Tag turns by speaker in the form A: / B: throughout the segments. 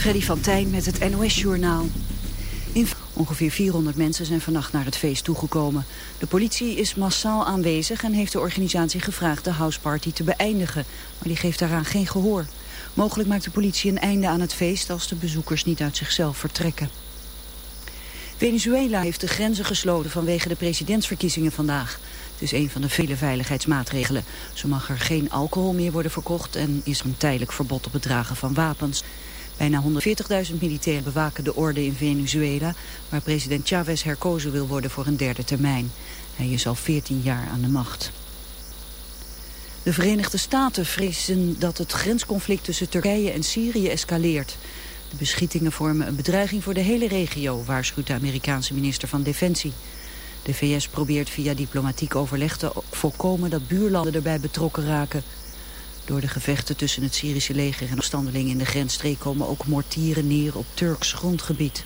A: Freddy van Tijn met het NOS-journaal. Ongeveer 400 mensen zijn vannacht naar het feest toegekomen. De politie is massaal aanwezig en heeft de organisatie gevraagd de houseparty te beëindigen. Maar die geeft daaraan geen gehoor. Mogelijk maakt de politie een einde aan het feest als de bezoekers niet uit zichzelf vertrekken. Venezuela heeft de grenzen gesloten vanwege de presidentsverkiezingen vandaag. Het is een van de vele veiligheidsmaatregelen. Zo mag er geen alcohol meer worden verkocht en is er een tijdelijk verbod op het dragen van wapens. Bijna 140.000 militairen bewaken de orde in Venezuela, waar president Chavez herkozen wil worden voor een derde termijn. Hij is al 14 jaar aan de macht. De Verenigde Staten vrezen dat het grensconflict tussen Turkije en Syrië escaleert. De beschietingen vormen een bedreiging voor de hele regio, waarschuwt de Amerikaanse minister van Defensie. De VS probeert via diplomatiek overleg te voorkomen dat buurlanden erbij betrokken raken. Door de gevechten tussen het Syrische leger en opstandelingen in de grensstreek komen ook mortieren neer op Turks grondgebied.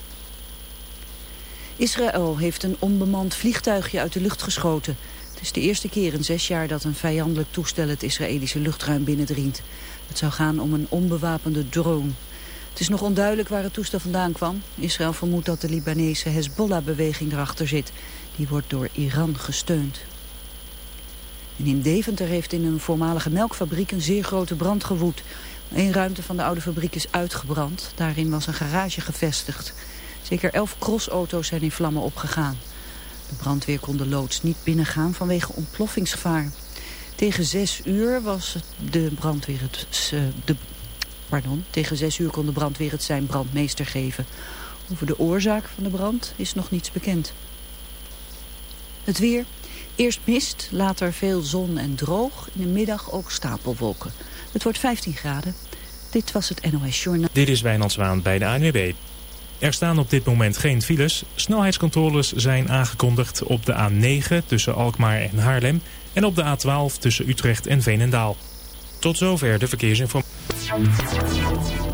A: Israël heeft een onbemand vliegtuigje uit de lucht geschoten. Het is de eerste keer in zes jaar dat een vijandelijk toestel het Israëlische luchtruim binnendringt. Het zou gaan om een onbewapende drone. Het is nog onduidelijk waar het toestel vandaan kwam. Israël vermoedt dat de Libanese Hezbollah-beweging erachter zit. Die wordt door Iran gesteund. In Deventer heeft in een voormalige melkfabriek een zeer grote brand gewoed. Een ruimte van de oude fabriek is uitgebrand. Daarin was een garage gevestigd. Zeker elf crossauto's zijn in vlammen opgegaan. De brandweer kon de loods niet binnengaan vanwege ontploffingsgevaar. Tegen zes uur was de brandweer het, uh, de, pardon, tegen zes uur kon de brandweer het zijn brandmeester geven. Over de oorzaak van de brand is nog niets bekend. Het weer. Eerst mist, later veel zon en droog. In de middag ook stapelwolken. Het wordt 15 graden. Dit was het NOS Journaal.
B: Dit is Wijnand Zwaan bij de ANWB. Er staan op dit moment geen files. Snelheidscontroles zijn aangekondigd op de A9 tussen Alkmaar en Haarlem... en op de A12 tussen Utrecht en Veenendaal. Tot zover de verkeersinformatie.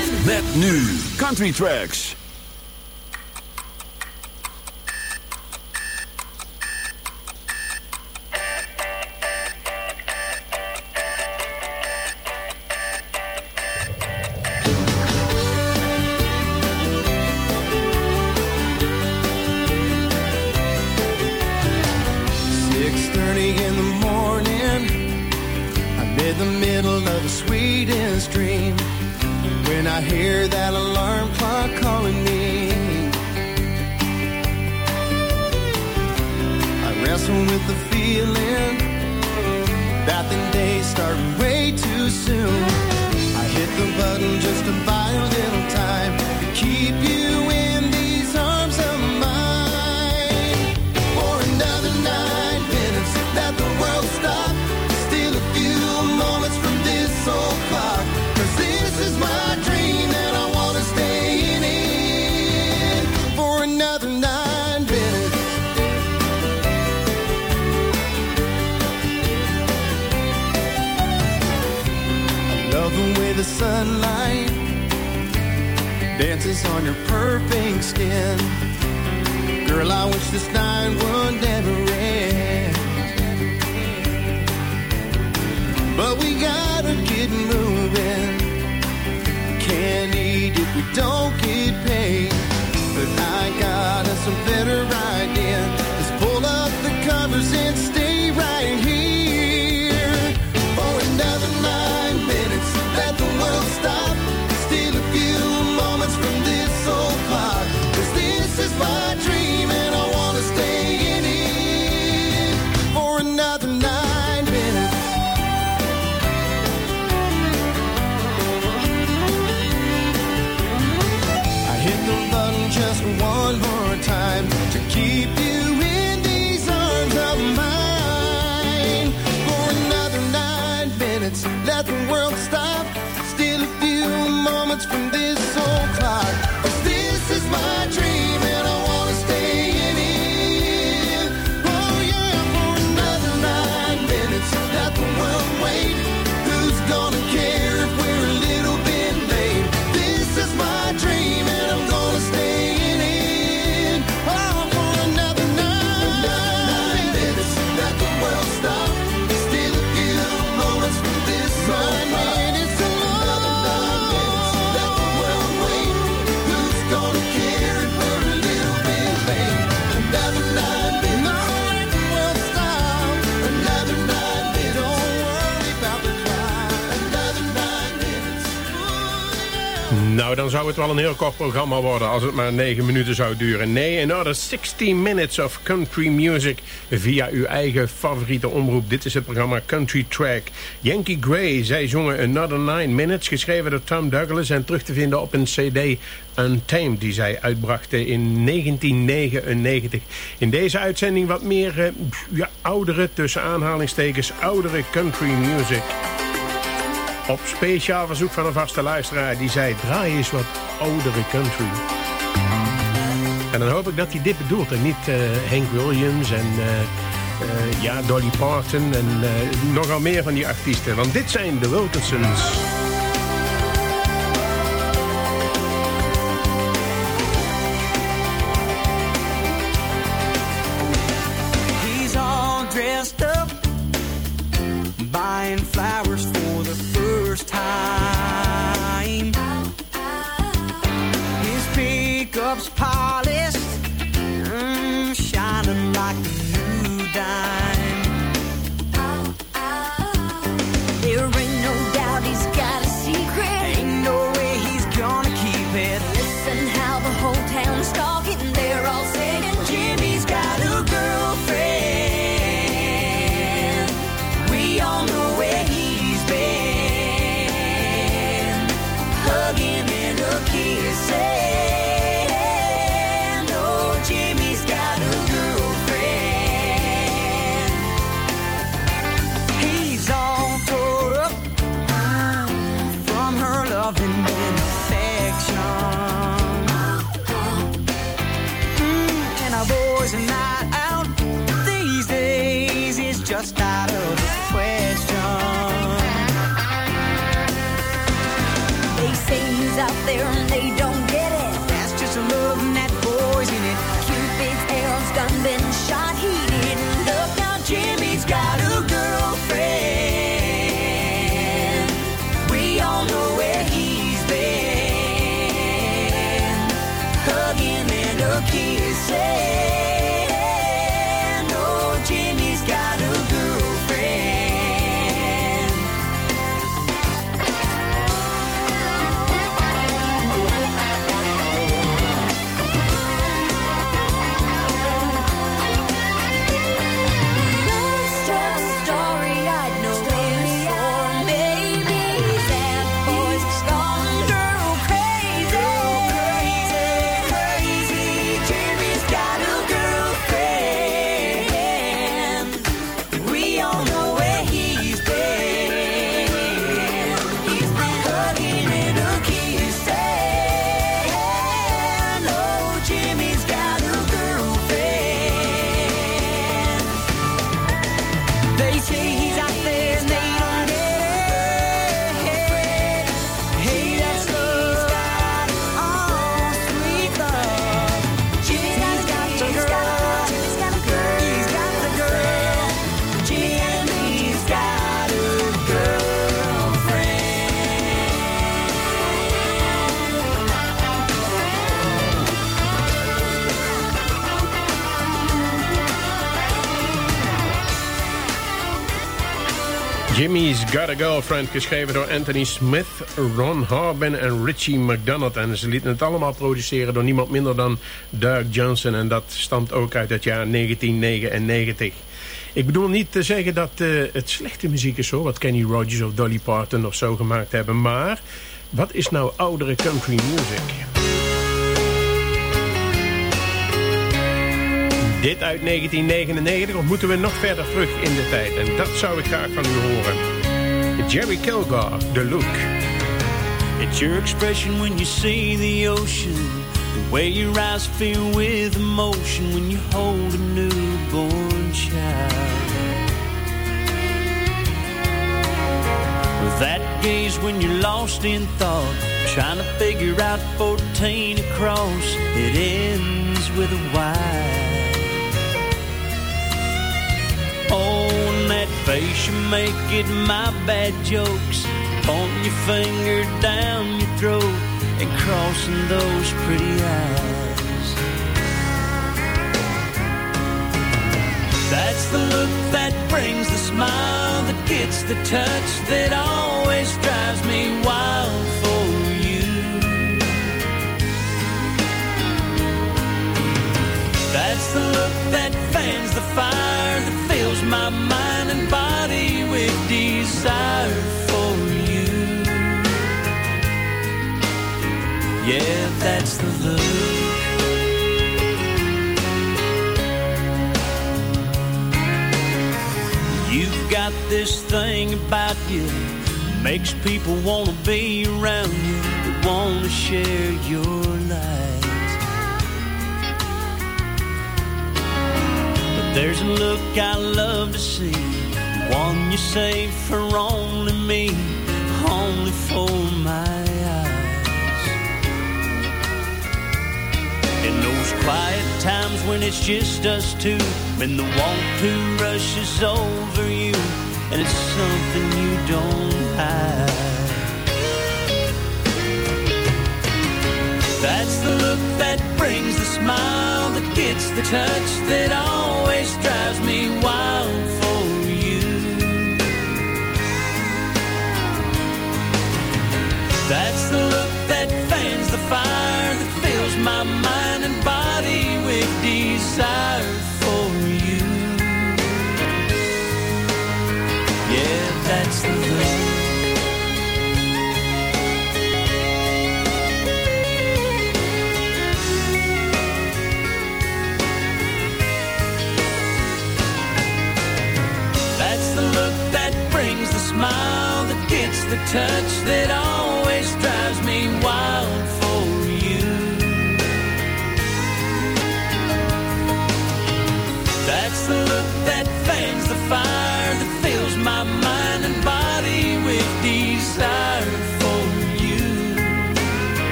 C: Met nu Country Tracks.
D: But we gotta get moving. Can't eat if we don't
E: dan zou het wel een heel kort programma worden... als het maar 9 minuten zou duren. Nee, another 60 minutes of country music... via uw eigen favoriete omroep. Dit is het programma Country Track. Yankee Gray, zij zongen Another 9 Minutes... geschreven door Tom Douglas en terug te vinden op een cd Untamed... die zij uitbrachten in 1999. In deze uitzending wat meer eh, ja, oudere, tussen aanhalingstekens... oudere country music... Op speciaal verzoek van een vaste luisteraar die zei... draai eens wat oudere country. En dan hoop ik dat hij dit bedoelt en niet eh, Hank Williams en... Uh, uh, ja, Dolly Parton en nogal meer van die artiesten. Want dit zijn de Wilkinsons.
F: Jimmy's Got a Girlfriend,
E: geschreven door Anthony Smith, Ron Harbin en Richie McDonough. En ze lieten het allemaal produceren door niemand minder dan Doug Johnson. En dat stamt ook uit het jaar 1999. Ik bedoel niet te zeggen dat eh, het slechte muziek is hoor, wat Kenny Rogers of Dolly Parton of zo gemaakt hebben. Maar wat is nou oudere country music? Dit uit 1999 of moeten we nog verder terug in de tijd? En dat zou ik graag van u horen. Jerry Kilgore, The Look.
G: It's your expression when you see the ocean. The way your eyes fill with emotion when you hold a newborn child. With that gaze when you're lost in thought. Trying to figure out 14 across. It ends with a Y. Oh, face you make it my bad jokes. Pointing your finger down your throat and crossing those pretty eyes. That's the look that brings the smile that gets the touch that always drives me wild for you. That's the look that fans the fire that fills my mind and body with desire for you. Yeah, that's the look. You've got this thing about you makes people want to be around you, want to share your light. But there's a look I love to see, one you save for only me, only for my eyes. In those quiet times when it's just us two, when the want to rushes over you, and it's something you don't hide. That's the look that brings the smile that gets the touch that always drives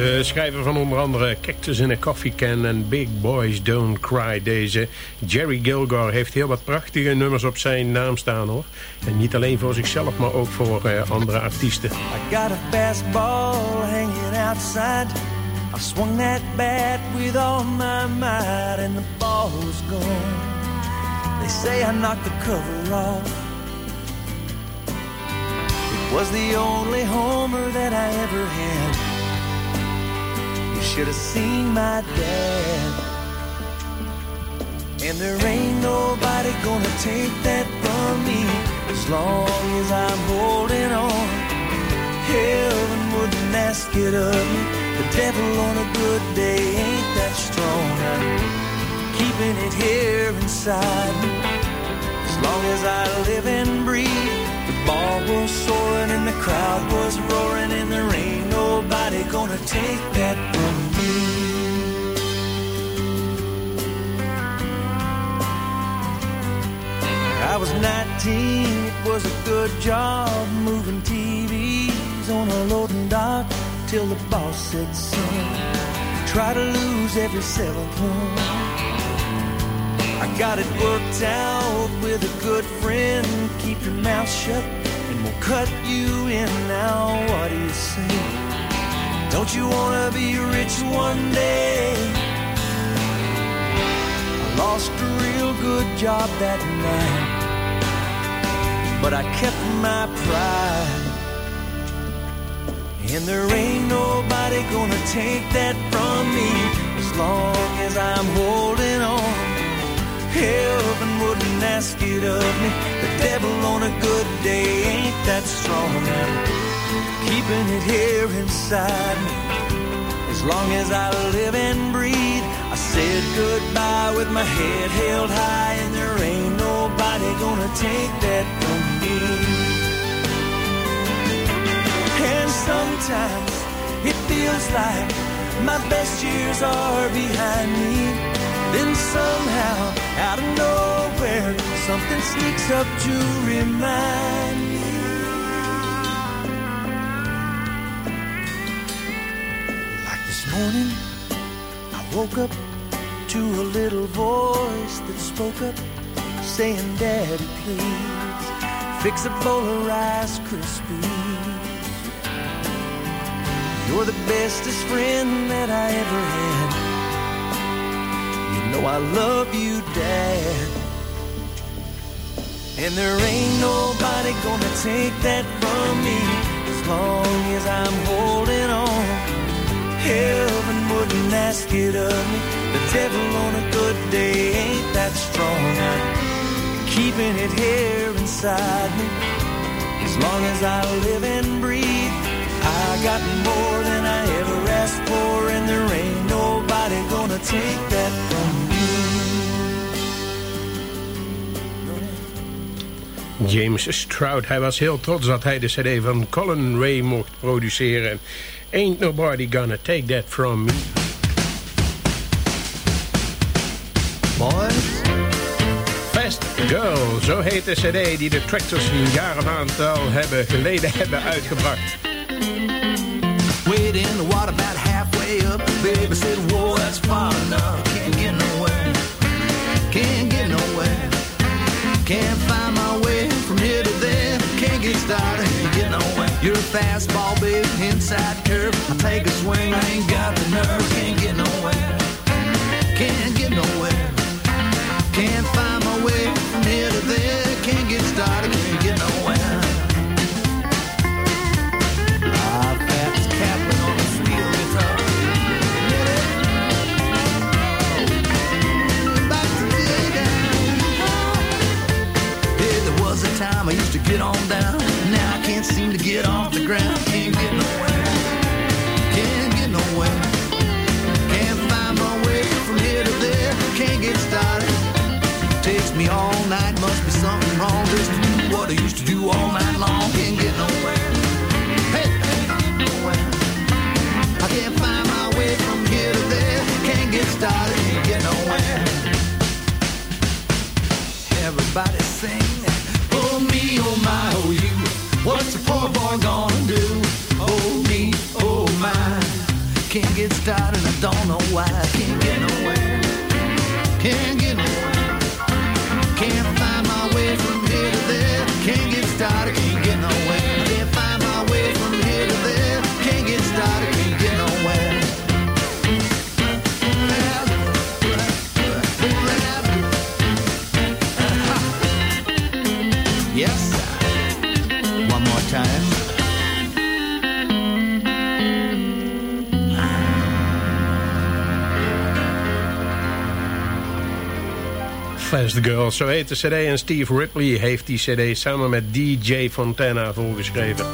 E: De schrijver van onder andere Cactus in a Coffee Can en Big Boys Don't Cry. Deze Jerry Gilgore heeft heel wat prachtige nummers op zijn naam staan hoor. En niet alleen voor zichzelf, maar ook voor eh, andere artiesten.
G: I got a fastball hanging outside. I swung that bat with all my might, and the ball's gone. They say I knocked the cover off. It was the only homer that I ever had. You should have seen my dad. And there ain't nobody gonna take that from me as long as I'm holding on. Heaven wouldn't ask it of me. The devil on a good day ain't that strong. I'm keeping it here inside. As long as I live and breathe, the ball was soaring and the crowd was roaring, and there ain't nobody gonna take that from me. I was 19, it was a good job moving TVs on a loading dock till the boss said, son, try to lose every seventh one. Worked out with a good friend. Keep your mouth shut and we'll cut you in now. What do you say? Don't you wanna be rich one day? I lost a real good job that night, but I kept my pride. And there ain't nobody gonna take that from me as long as I'm holding. Heaven wouldn't ask it of me. The devil on a good day ain't that strong. Keeping it here inside me. As long as I live and breathe, I said goodbye with my head held high, and there ain't nobody gonna take that from me. And sometimes it feels like my best years are behind me. Then somehow, out of nowhere, something sneaks up to remind me. Like this morning, I woke up to a little voice that spoke up, saying, Daddy, please, fix a bowl of Rice Krispies. You're the bestest friend that I ever had. Know I love you, Dad. And there ain't nobody gonna take that from me as long as I'm holding on. Heaven wouldn't ask it of me. The devil on a good day ain't that strong. Keeping it here inside me as long as I live and breathe. I got more than I ever asked for, and there ain't nobody gonna take that from me.
E: James Stroud, hij was heel trots dat hij de cd van Colin Ray mocht produceren. Ain't nobody gonna take that from me.
G: Boys,
E: Fast Girl, zo heet de cd die de Tractors een jaar of aantal hebben geleden hebben uitgebracht.
D: Wade in the water about halfway up. Baby said, whoa, that's far enough. Can't get nowhere. Can't get nowhere. Can't find get. You're a fastball, baby, inside curve. I take a swing, I ain't got the nerve. Can't get nowhere. Can't get nowhere. Can't find my way from here to there. Can't get started. Can't get nowhere. Ah, Fats Kaplan on the steel guitar. Hey, there was a time I used to get on down. Everybody sing. Oh me, oh my, oh you. What's a poor boy gonna do? Oh me, oh my. Can't get started. I don't know why. Can't
E: Fast Girl, zo heet de cd. En Steve Ripley heeft die cd samen met DJ Fontana voorgeschreven.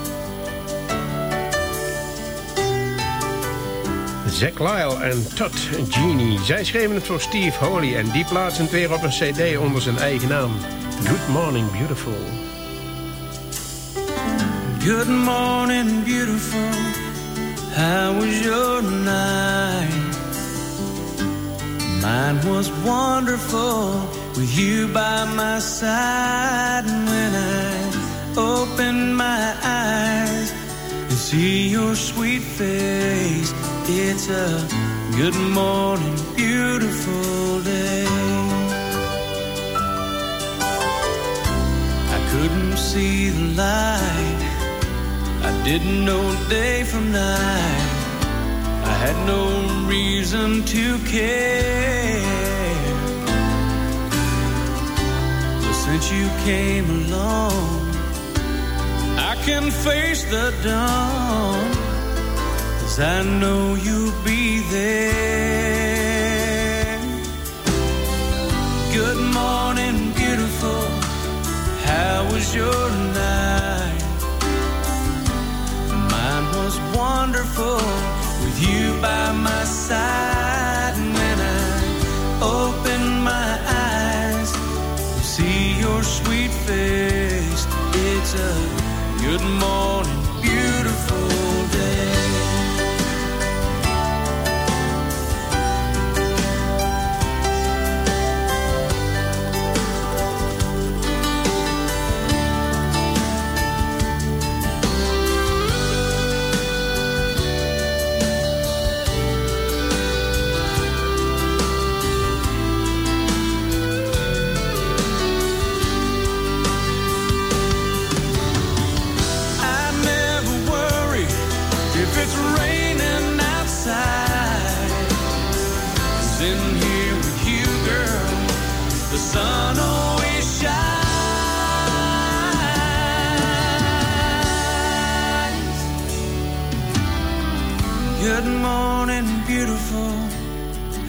E: Zack Lyle en Todd Genie. Zij schreven het voor Steve Holy en die plaatsen het weer op een cd onder zijn eigen naam. Good Morning Beautiful.
G: Good morning, beautiful. How was your night? Mine was wonderful with you by my side. And when I open my eyes and see your sweet face, it's a good morning, beautiful day. I couldn't see the light. I didn't know day from night. I had no reason to care. Since you came along, I can face the dawn. Cause I know you'll be there. Good morning, beautiful. How was your night? Mine was wonderful with you by my side. And when I open my your sweet face. It's a good morning,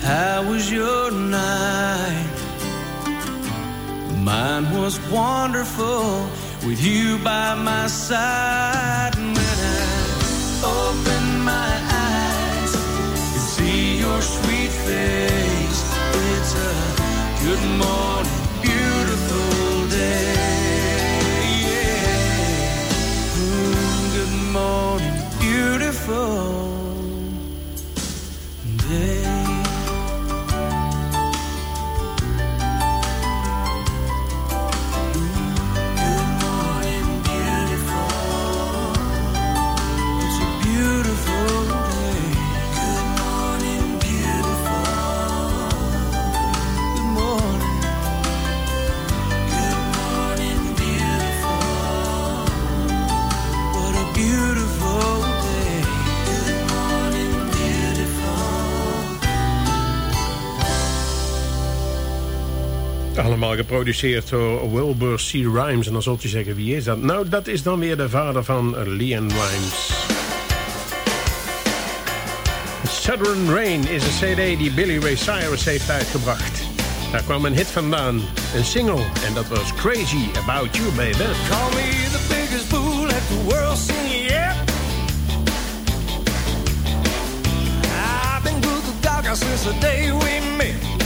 G: How was your night? Mine was wonderful with you by my side. And when I open my eyes and see your sweet face, it's a good morning, beautiful day. Yeah. Mm, good morning, beautiful
E: Allemaal geproduceerd door Wilbur C. Rhymes. En dan zult je zeggen, wie is dat? Nou, dat is dan weer de vader van Leon Rhymes. Southern Rain is een cd die Billy Ray Cyrus heeft uitgebracht. Daar kwam een hit vandaan, een single. En dat was Crazy About You, baby.
G: Call me the biggest fool at the world scene yet. I've been good to since the day we met.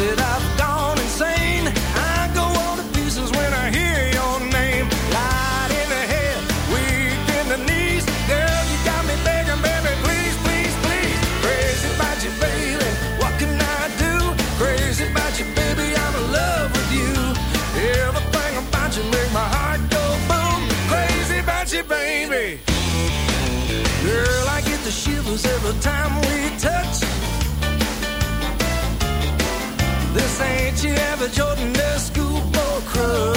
G: I've gone insane. I go to pieces when I hear your name. Light in the head, weak in the knees. Girl, you got me begging, baby, please, please, please. Crazy about you, baby. What can I do? Crazy about you, baby. I'm in love with you. Everything about you my heart go boom. Crazy about you, baby. Girl, I get the shivers every time we touch. This ain't your average ordinary schoolboy crush.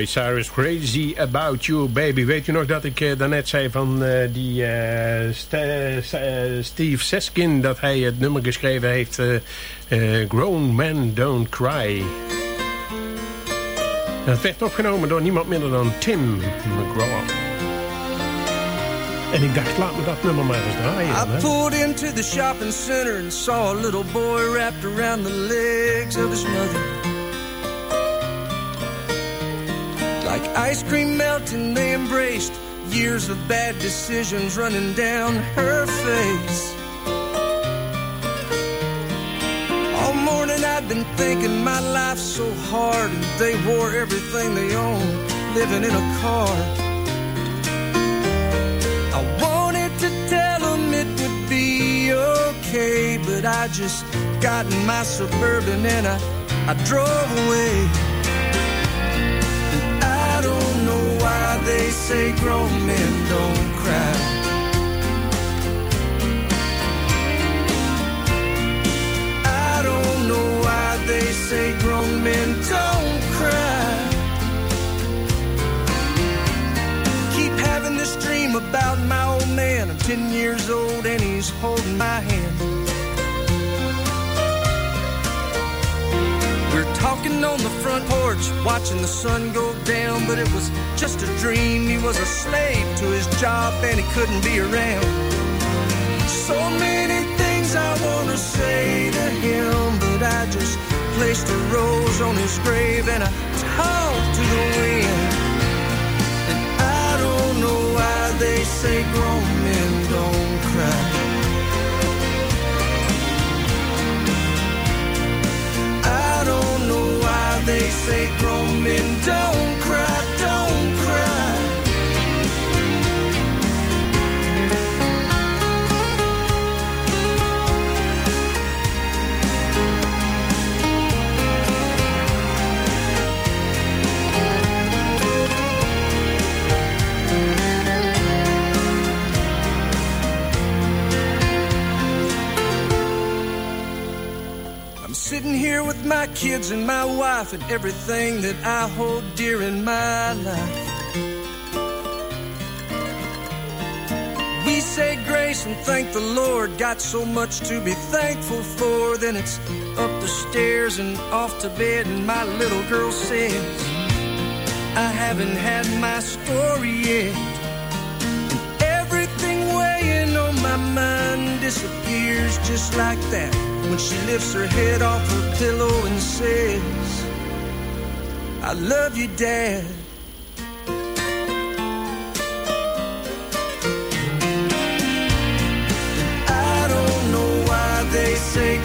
E: Ray Cyrus, Crazy About You Baby. Weet u nog dat ik uh, daarnet zei van uh, die uh, St Steve Seskin... dat hij het nummer geschreven heeft... Grown Men Don't Cry. Dat werd opgenomen door niemand minder dan Tim McGraw. En ik dacht, laat me dat nummer maar eens draaien.
G: I pulled into the shopping center and saw a little boy wrapped around the legs of his mother. Like ice cream melting, they embraced years of bad decisions running down her face. All morning I'd been thinking my life's so hard, and they wore everything they owned, living in a car. I wanted to tell them it would be okay, but I just got in my suburban and I, I drove away. They say grown men don't cry. I don't know why they say grown men don't cry. Keep having this dream about my old man. I'm 10 years old and he's holding my hand. Talking on the front porch, watching the sun go down, but it was just a dream. He was a slave to his job and he couldn't be around. So many things I wanna say to him, but I just placed a rose on his grave and I talked to the wind. And I don't know why they say grown men don't cry. They grown men don't my kids and my wife and everything that I hold dear in my life. We say grace and thank the Lord. Got so much to be thankful for. Then it's up the stairs and off to bed, and my little girl says, I haven't had my story yet. And everything weighing on my mind disappears just like that when she lifts her head off her pillow and says, I love you, Dad. I don't know why they say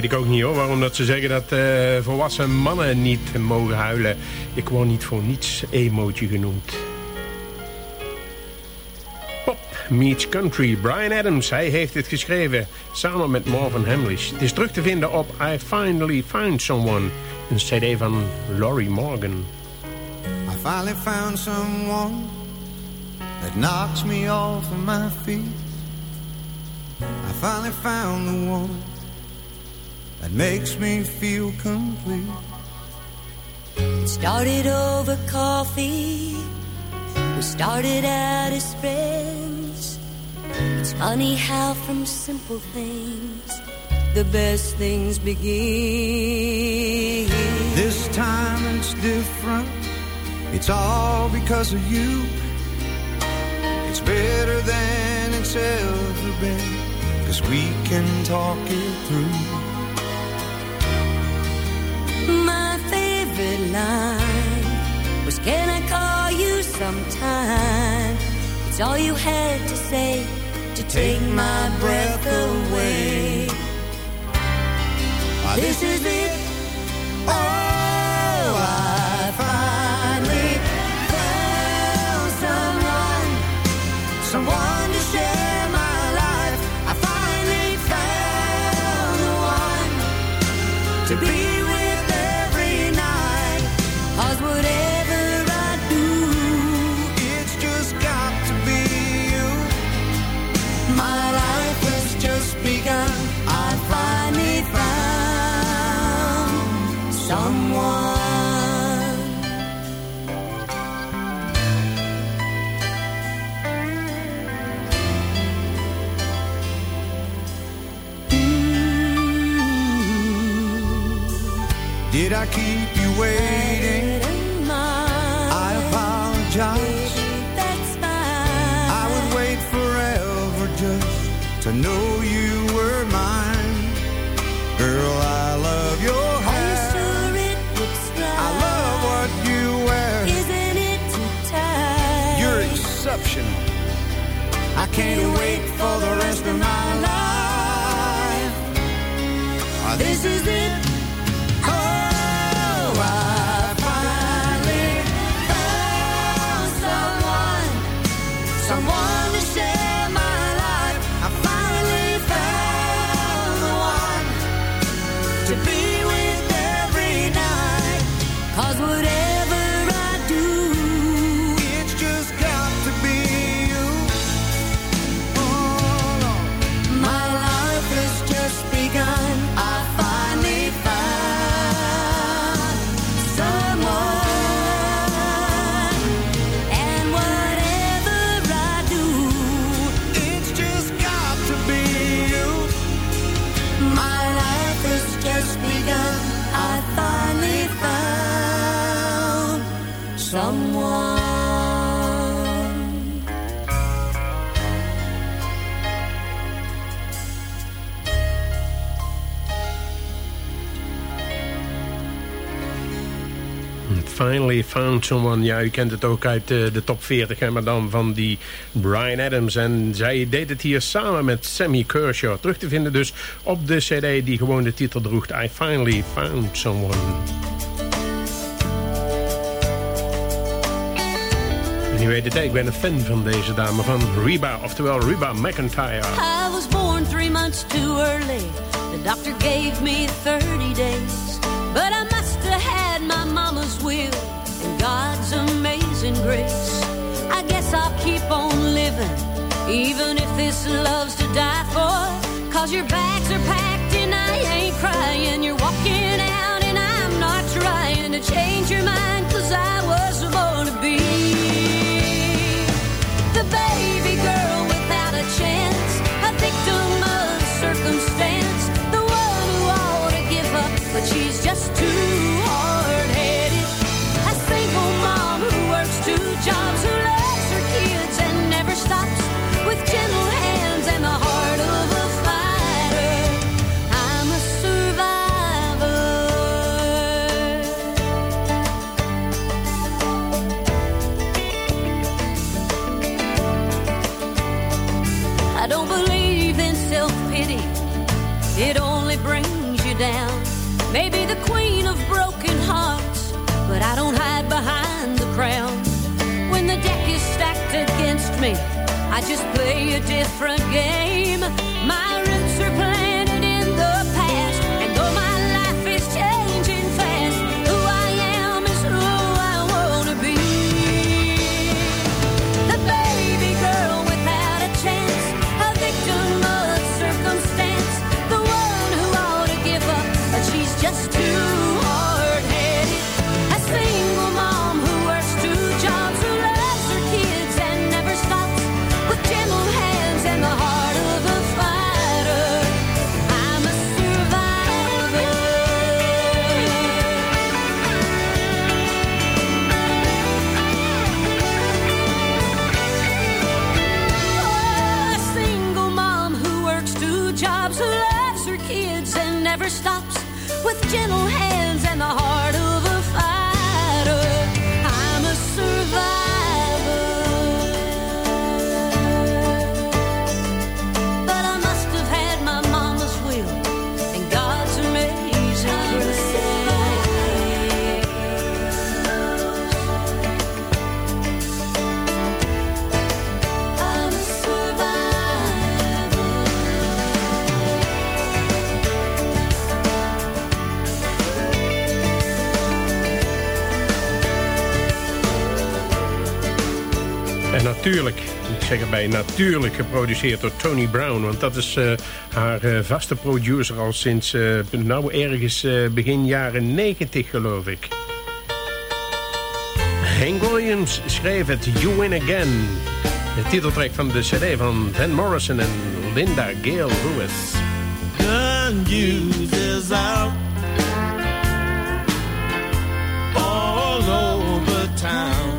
E: weet ik ook niet hoor. Waarom dat ze zeggen dat uh, volwassen mannen niet mogen huilen. Ik word niet voor niets emoji genoemd. meets country. Brian Adams, hij heeft het geschreven samen met Marvin Hamlish. Het is terug te vinden op I Finally Found Someone, een cd van Laurie Morgan.
D: I finally found someone that knocks me off of my feet. I finally found the one that makes me feel complete.
F: It started over coffee. We started out as friends. It's funny how from simple things the best things begin.
D: This time it's different. It's all because of you. It's better than it's ever been. Cause we can talk it through.
F: Line was Can I call you sometime? It's all you had to say to take my breath away. This is it. Finally Found Someone.
E: Ja, u kent het ook uit eh, de top 40, hè, maar dan van die Brian Adams. En zij deed het hier samen met Sammy Kershaw. Terug te vinden dus op de cd die gewoon de titel droeg. I Finally Found Someone. En u weet het, ik ben een fan van deze dame, van Reba, oftewel Reba McIntyre.
F: I was born three months too early. The doctor gave me 30 days. But I must have had my mama's will God's amazing grace. I guess I'll keep on living, even if this love's to die for. Cause your bags are packed and I ain't crying. You're walking out and I'm not trying to change your mind. Cause I was born to be the baby girl without a chance, a victim of circumstance, the one who ought to give up, but she's just too don't believe in self-pity. It only brings you down. Maybe the queen of broken hearts, but I don't hide behind the crown. When the deck is stacked against me, I just play a different game. My roots are gentle
E: natuurlijk, ik zeg erbij natuurlijk geproduceerd door Tony Brown. Want dat is uh, haar uh, vaste producer al sinds uh, nou ergens begin jaren 90 geloof ik. Hank Williams schreef het You Win Again. De titeltrack van de cd van Van Morrison en Linda Gale Lewis.
G: Gun news is out all over town.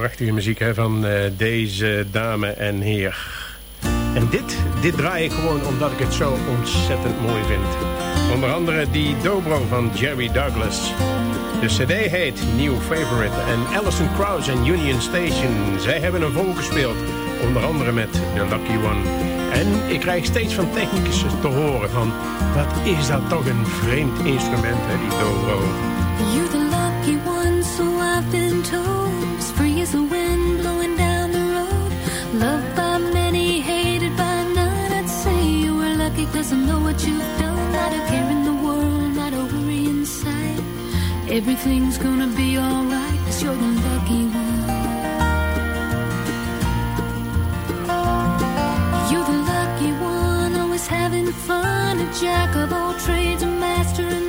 E: Prachtige muziek hè, van eh, deze dame en heer. En dit, dit draai ik gewoon omdat ik het zo ontzettend mooi vind. Onder andere die dobro van Jerry Douglas. De cd heet New Favorite. En Alison Krauss en Union Station, zij hebben een vol gespeeld. Onder andere met The Lucky One. En ik krijg steeds van technicus te horen van... wat is dat toch een vreemd instrument, hè, die dobro.
H: You're the lucky one, so I've been told. I know what you've done. Not a care in the world, not a worry inside. Everything's gonna be alright cause you're the lucky one. You're the lucky one, always having fun. A jack of all trades, a master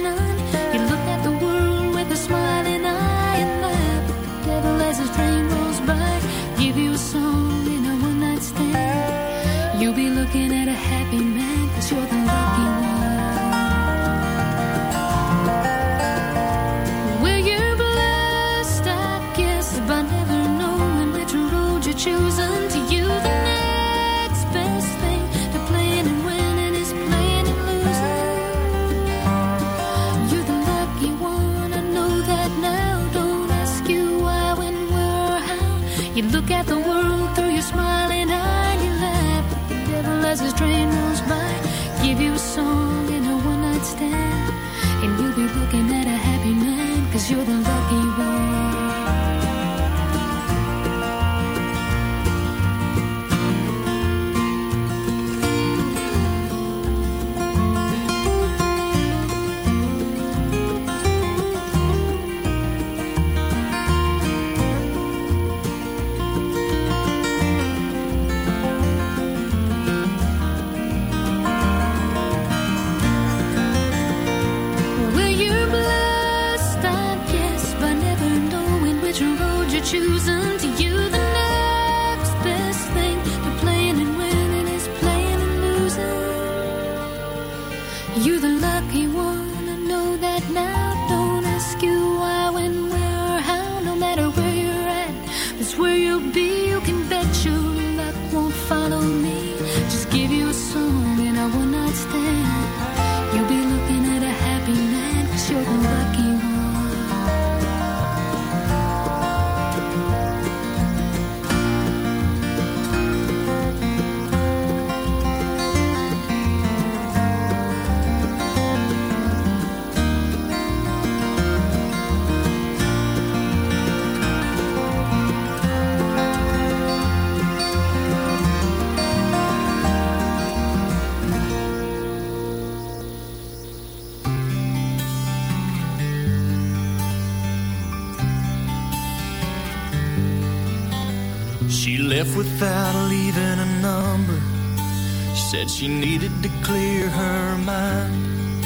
G: Said she needed to clear her mind.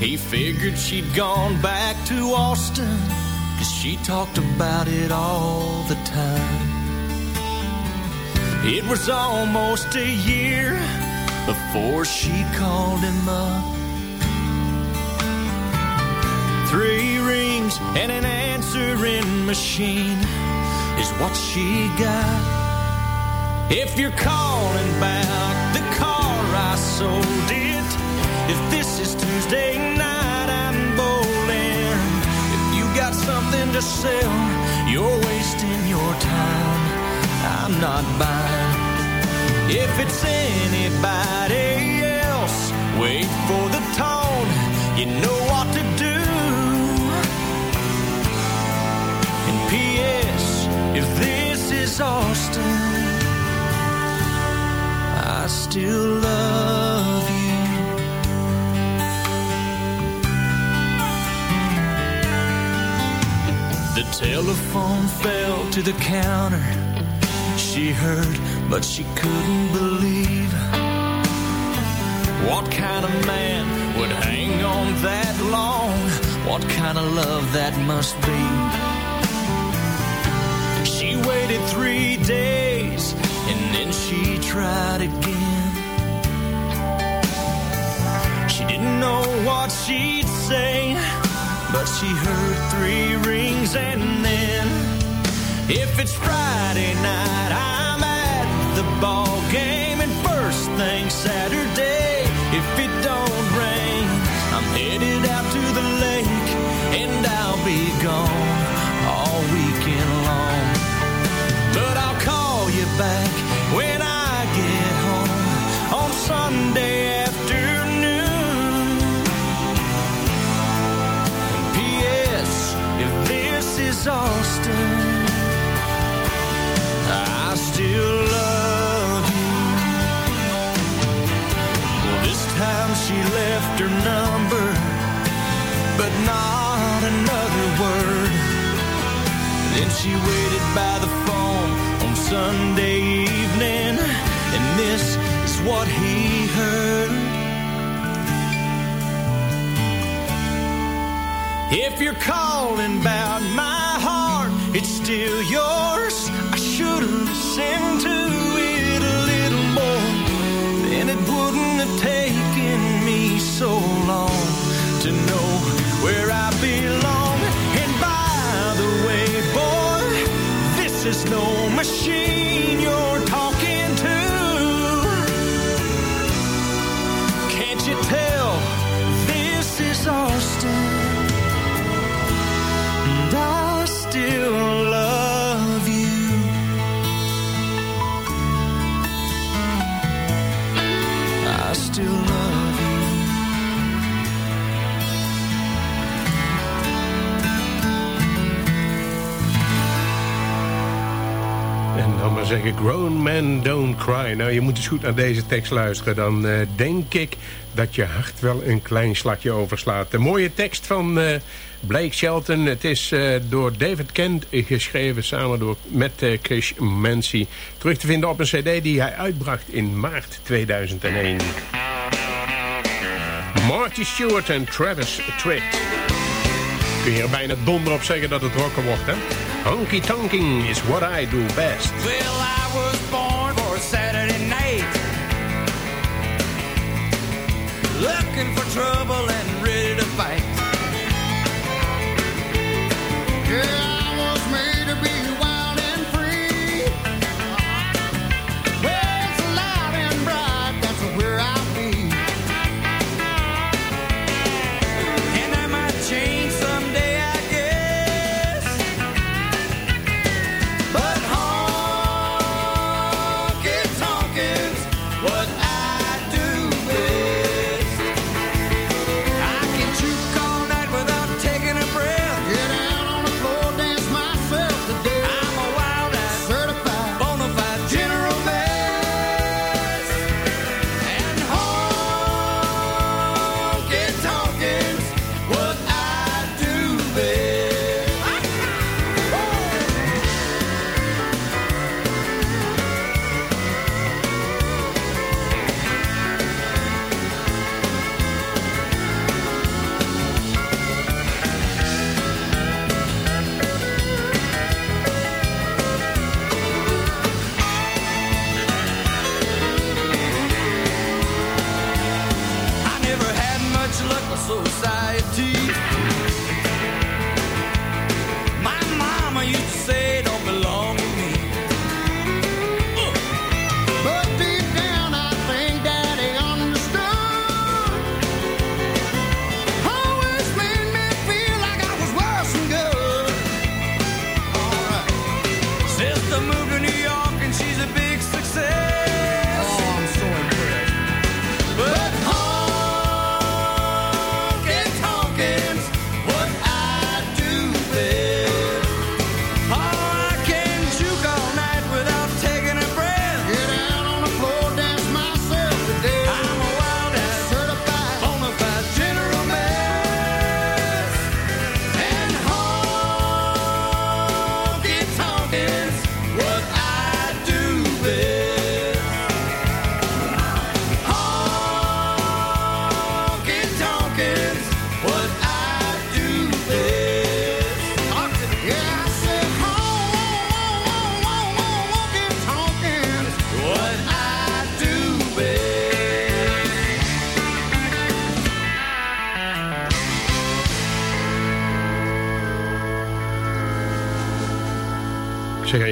G: He figured she'd gone back to Austin. Cause she talked about it all the time. It was almost a year before she called him up. Three rings and an answering machine is what she got. If you're calling back the sold it, if this is Tuesday night I'm bowling, if you got something to sell, you're wasting your time. I'm not buying. If it's anybody else, wait for the tone. You know what to do. And P.S. If this is Austin, telephone fell to the counter. She heard, but she couldn't believe. What kind of man would hang on that long? What kind of love that must be? She waited three days and then she tried again. She didn't know what she'd say, but she heard three rings and then, if it's Friday night, I'm at the ball game, and first thing Saturday, if it don't rain, I'm headed out to the lake, and I'll be gone all weekend long. But I'll call you back when I she waited by the phone on Sunday evening, and this is what he heard. If you're calling about my heart, it's still yours. I should have listened to it a little more. Then it wouldn't have taken me so long is no machine
E: grown men don't cry. Nou, je moet eens goed naar deze tekst luisteren. Dan eh, denk ik dat je hart wel een klein slakje overslaat. De mooie tekst van eh, Blake Shelton. Het is eh, door David Kent geschreven samen door, met Chris Mancy. Terug te vinden op een cd die hij uitbracht in maart 2001. Marty Stewart en Travis Tritt. Kun je er bijna donder op zeggen dat het rocken wordt, hè? Honky tonking is what I do best.
G: Well, I was born for a Saturday night. Looking for trouble and ready to fight.
D: Yeah.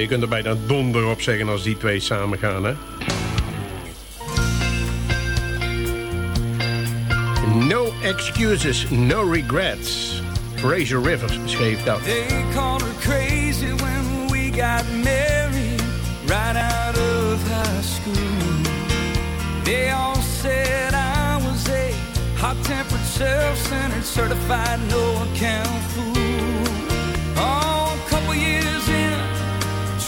E: je kunt er bijna donder op zeggen als die twee samen gaan, hè? No excuses, no regrets. Fraser Rivers schreef dat.
G: They called her crazy when we got married Right out of high school They all said I was a Hot-tempered, self-centered, certified no-account fool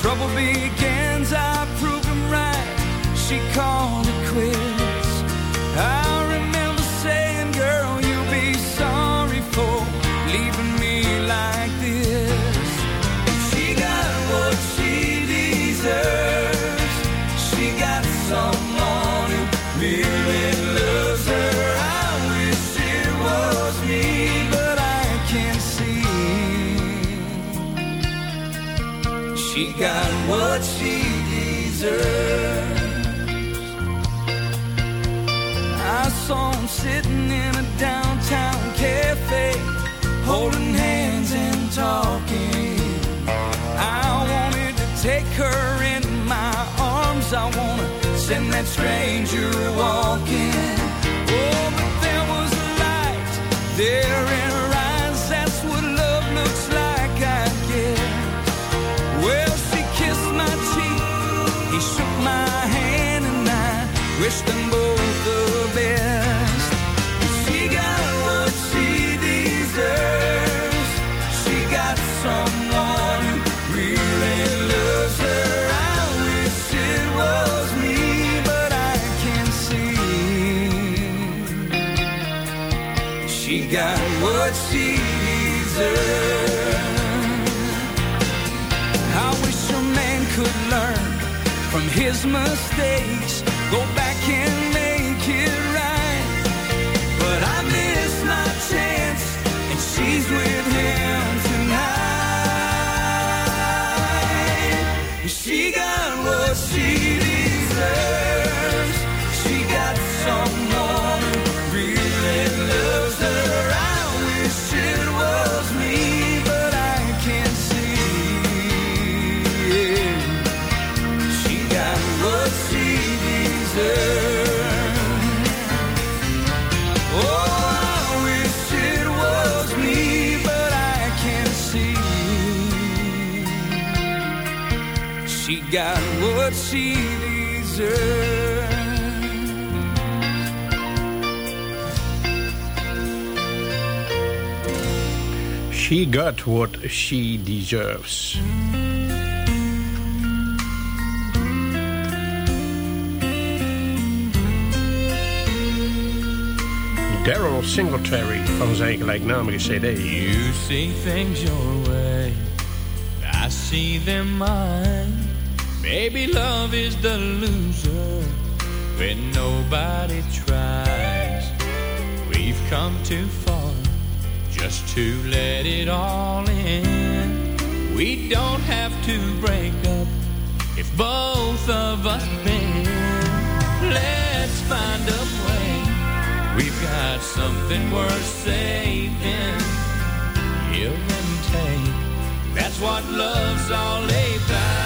G: trouble begins, I prove him right. She called it quits. I saw him sitting in a downtown cafe, holding hands and talking. I wanted to take her in my arms. I wanna send that stranger away. what she. I wish a man could learn from his mistakes, go back and make it right. But I missed my chance, and she's with him. What she deserves.
E: She got what she deserves. Daryle Singletary van zijn gelijknamige cd.
G: You see things your way, I see them mine. Maybe love is the loser when nobody tries. We've come too far just to let it all in. We don't have to break up if both of us bend. Let's find a way. We've got something worth saving. Give and take. That's what love's all about.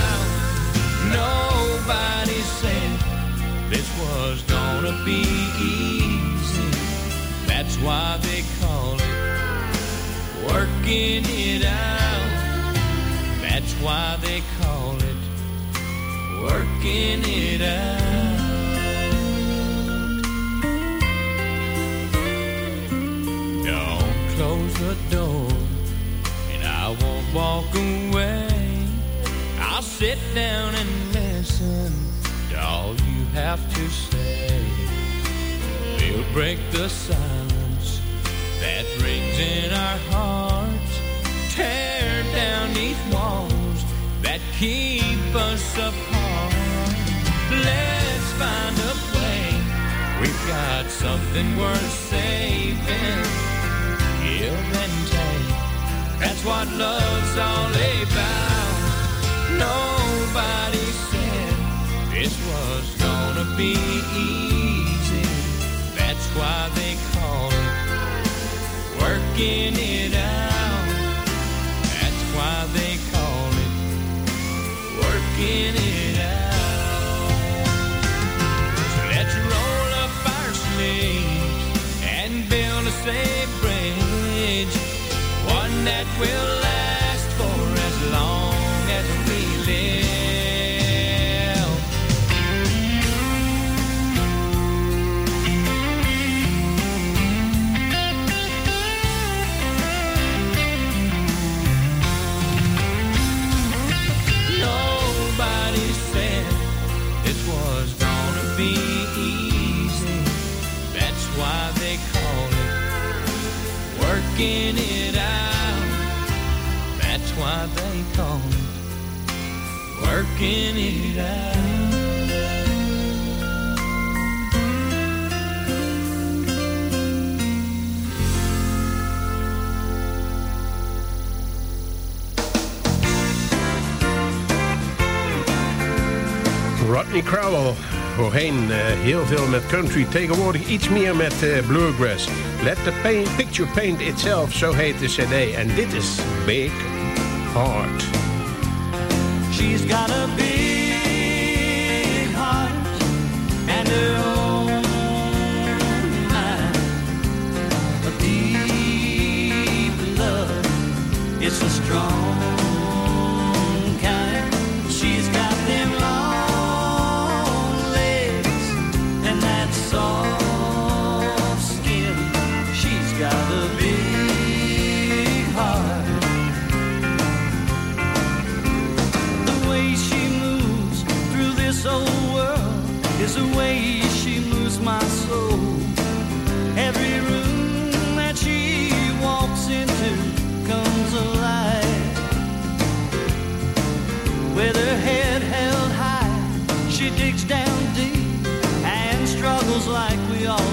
G: Nobody said this was gonna be easy. That's why they call it working it out. That's why they call it working it out. Don't close the door, and I won't walk away. I'll sit down and have to say. We'll break the silence that rings in our hearts. Tear down these walls that keep us apart. Let's find a way. We've got something worth saving. Give and take. That's what love's all about. Nobody this was gonna be easy. That's why they call it working it out. That's why they call it working it out. So let's roll up our sleeves and build a safe bridge, one that will working it out.
E: Rodney Crowell. Voorheen eh, heel veel met country, tegenwoordig iets meer met eh, bluegrass. Let the paint, picture paint itself, zo heet de cd. En dit is Big Heart.
G: She's got a big heart and her own mind. A deep love, it's a strong struggles like we all